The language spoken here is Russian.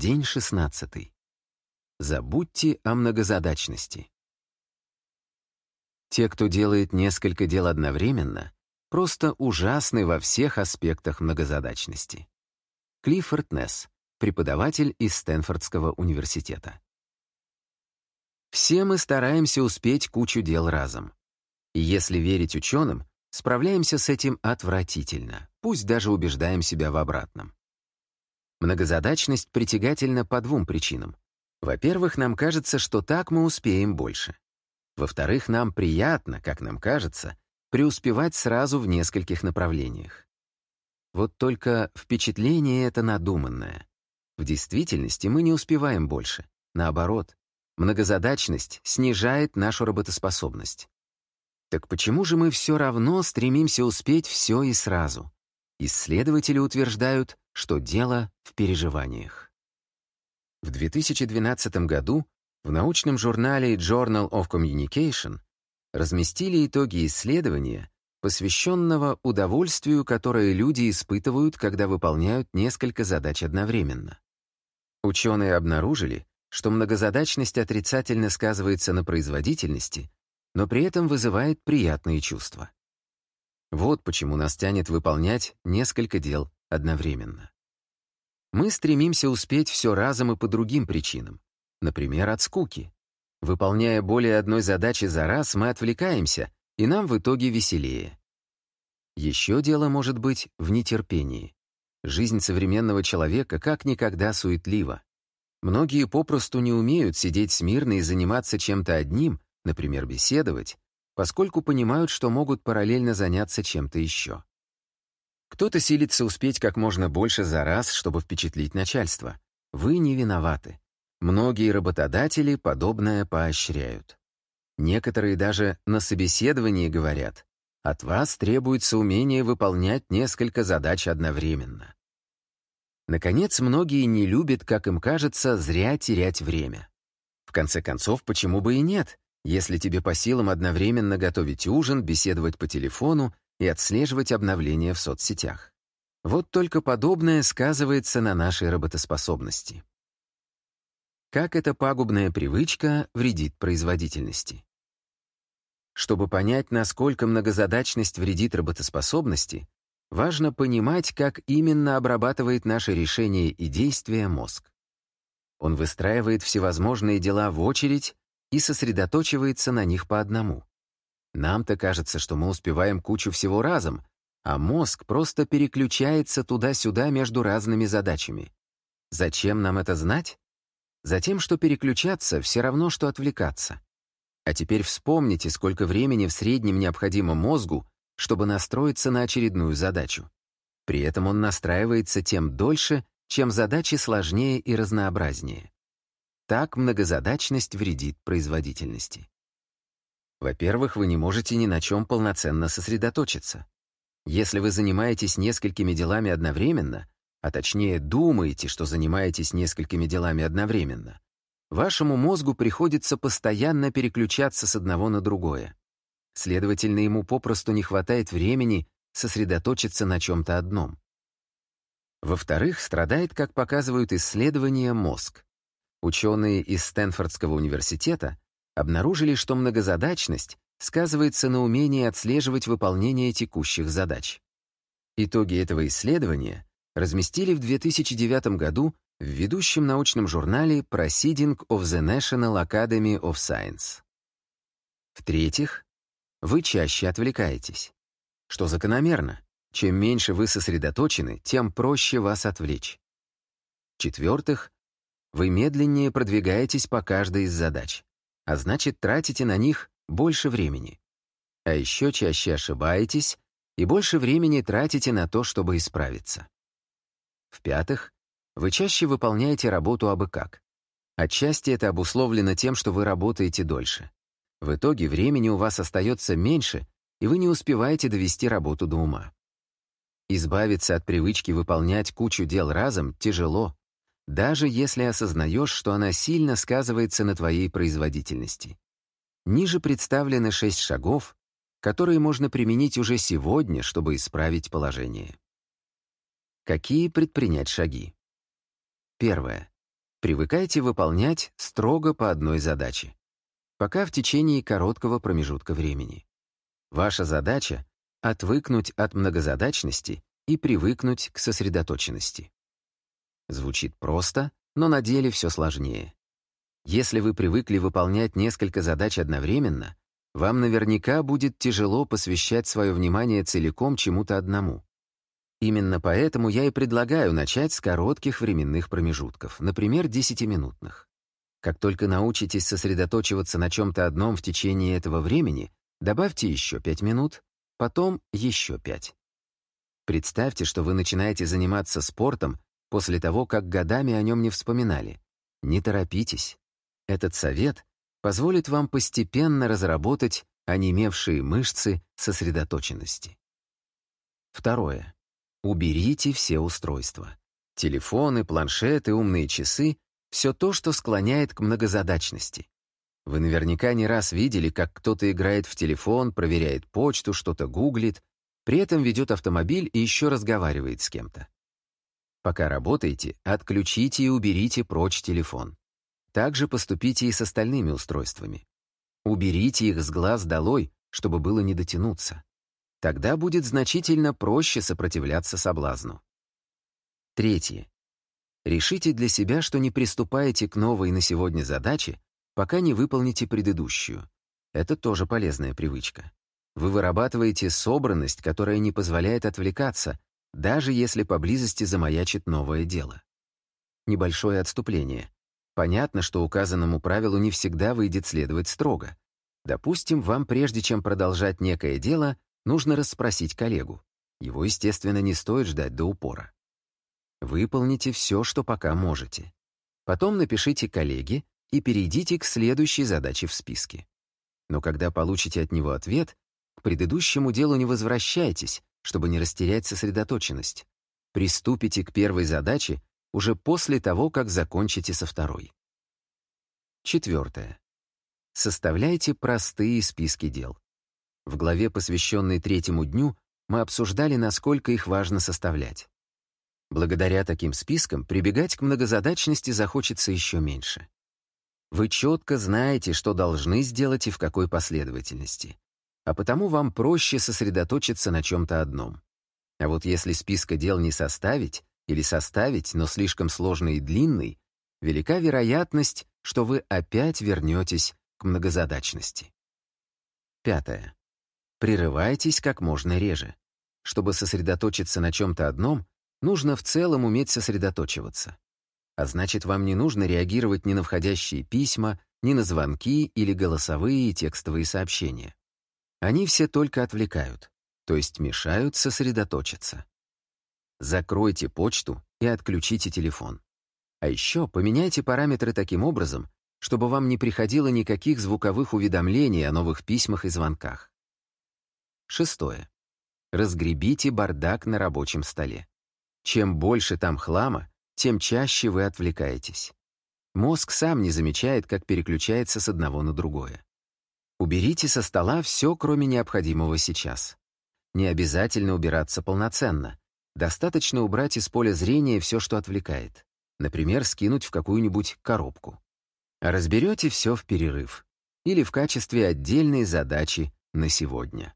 День 16. Забудьте о многозадачности. Те, кто делает несколько дел одновременно, просто ужасны во всех аспектах многозадачности. Клиффорд Несс, преподаватель из Стэнфордского университета. Все мы стараемся успеть кучу дел разом. И если верить ученым, справляемся с этим отвратительно, пусть даже убеждаем себя в обратном. Многозадачность притягательна по двум причинам. Во-первых, нам кажется, что так мы успеем больше. Во-вторых, нам приятно, как нам кажется, преуспевать сразу в нескольких направлениях. Вот только впечатление это надуманное. В действительности мы не успеваем больше. Наоборот, многозадачность снижает нашу работоспособность. Так почему же мы все равно стремимся успеть все и сразу? Исследователи утверждают, что дело в переживаниях. В 2012 году в научном журнале Journal of Communication разместили итоги исследования, посвященного удовольствию, которое люди испытывают, когда выполняют несколько задач одновременно. Ученые обнаружили, что многозадачность отрицательно сказывается на производительности, но при этом вызывает приятные чувства. Вот почему нас тянет выполнять несколько дел одновременно. Мы стремимся успеть все разом и по другим причинам, например, от скуки. Выполняя более одной задачи за раз, мы отвлекаемся, и нам в итоге веселее. Еще дело может быть в нетерпении. Жизнь современного человека как никогда суетлива. Многие попросту не умеют сидеть смирно и заниматься чем-то одним, например, беседовать, поскольку понимают, что могут параллельно заняться чем-то еще. Кто-то силится успеть как можно больше за раз, чтобы впечатлить начальство. Вы не виноваты. Многие работодатели подобное поощряют. Некоторые даже на собеседовании говорят, от вас требуется умение выполнять несколько задач одновременно. Наконец, многие не любят, как им кажется, зря терять время. В конце концов, почему бы и нет? если тебе по силам одновременно готовить ужин, беседовать по телефону и отслеживать обновления в соцсетях. Вот только подобное сказывается на нашей работоспособности. Как эта пагубная привычка вредит производительности? Чтобы понять, насколько многозадачность вредит работоспособности, важно понимать, как именно обрабатывает наши решения и действия мозг. Он выстраивает всевозможные дела в очередь и сосредоточивается на них по одному. Нам-то кажется, что мы успеваем кучу всего разом, а мозг просто переключается туда-сюда между разными задачами. Зачем нам это знать? Затем, что переключаться все равно, что отвлекаться. А теперь вспомните, сколько времени в среднем необходимо мозгу, чтобы настроиться на очередную задачу. При этом он настраивается тем дольше, чем задачи сложнее и разнообразнее. Так многозадачность вредит производительности. Во-первых, вы не можете ни на чем полноценно сосредоточиться. Если вы занимаетесь несколькими делами одновременно, а точнее думаете, что занимаетесь несколькими делами одновременно, вашему мозгу приходится постоянно переключаться с одного на другое. Следовательно, ему попросту не хватает времени сосредоточиться на чем-то одном. Во-вторых, страдает, как показывают исследования, мозг. Ученые из Стэнфордского университета обнаружили, что многозадачность сказывается на умении отслеживать выполнение текущих задач. Итоги этого исследования разместили в 2009 году в ведущем научном журнале Proceeding of the National Academy of Science. В-третьих, вы чаще отвлекаетесь. Что закономерно. Чем меньше вы сосредоточены, тем проще вас отвлечь. В-четвертых, вы медленнее продвигаетесь по каждой из задач, а значит, тратите на них больше времени. А еще чаще ошибаетесь и больше времени тратите на то, чтобы исправиться. В-пятых, вы чаще выполняете работу абы как. Отчасти это обусловлено тем, что вы работаете дольше. В итоге времени у вас остается меньше, и вы не успеваете довести работу до ума. Избавиться от привычки выполнять кучу дел разом тяжело, даже если осознаешь, что она сильно сказывается на твоей производительности. Ниже представлены шесть шагов, которые можно применить уже сегодня, чтобы исправить положение. Какие предпринять шаги? Первое. Привыкайте выполнять строго по одной задаче, пока в течение короткого промежутка времени. Ваша задача — отвыкнуть от многозадачности и привыкнуть к сосредоточенности. Звучит просто, но на деле все сложнее. Если вы привыкли выполнять несколько задач одновременно, вам наверняка будет тяжело посвящать свое внимание целиком чему-то одному. Именно поэтому я и предлагаю начать с коротких временных промежутков, например, 10-минутных. Как только научитесь сосредоточиваться на чем-то одном в течение этого времени, добавьте еще 5 минут, потом еще 5. Представьте, что вы начинаете заниматься спортом после того, как годами о нем не вспоминали. Не торопитесь. Этот совет позволит вам постепенно разработать онемевшие мышцы сосредоточенности. Второе. Уберите все устройства. Телефоны, планшеты, умные часы — все то, что склоняет к многозадачности. Вы наверняка не раз видели, как кто-то играет в телефон, проверяет почту, что-то гуглит, при этом ведет автомобиль и еще разговаривает с кем-то. Пока работаете, отключите и уберите прочь телефон. Также поступите и с остальными устройствами. Уберите их с глаз долой, чтобы было не дотянуться. Тогда будет значительно проще сопротивляться соблазну. Третье. Решите для себя, что не приступаете к новой на сегодня задаче, пока не выполните предыдущую. Это тоже полезная привычка. Вы вырабатываете собранность, которая не позволяет отвлекаться, даже если поблизости замаячит новое дело. Небольшое отступление. Понятно, что указанному правилу не всегда выйдет следовать строго. Допустим, вам прежде чем продолжать некое дело, нужно расспросить коллегу. Его, естественно, не стоит ждать до упора. Выполните все, что пока можете. Потом напишите коллеге и перейдите к следующей задаче в списке. Но когда получите от него ответ, к предыдущему делу не возвращайтесь, чтобы не растерять сосредоточенность. Приступите к первой задаче уже после того, как закончите со второй. Четвертое. Составляйте простые списки дел. В главе, посвященной третьему дню, мы обсуждали, насколько их важно составлять. Благодаря таким спискам прибегать к многозадачности захочется еще меньше. Вы четко знаете, что должны сделать и в какой последовательности. А потому вам проще сосредоточиться на чем-то одном. А вот если списка дел не составить, или составить, но слишком сложный и длинный, велика вероятность, что вы опять вернетесь к многозадачности. Пятое. Прерывайтесь как можно реже. Чтобы сосредоточиться на чем-то одном, нужно в целом уметь сосредоточиваться. А значит, вам не нужно реагировать ни на входящие письма, ни на звонки или голосовые и текстовые сообщения. Они все только отвлекают, то есть мешают сосредоточиться. Закройте почту и отключите телефон. А еще поменяйте параметры таким образом, чтобы вам не приходило никаких звуковых уведомлений о новых письмах и звонках. Шестое. Разгребите бардак на рабочем столе. Чем больше там хлама, тем чаще вы отвлекаетесь. Мозг сам не замечает, как переключается с одного на другое. Уберите со стола все, кроме необходимого сейчас. Не обязательно убираться полноценно. Достаточно убрать из поля зрения все, что отвлекает. Например, скинуть в какую-нибудь коробку. Разберете все в перерыв или в качестве отдельной задачи на сегодня.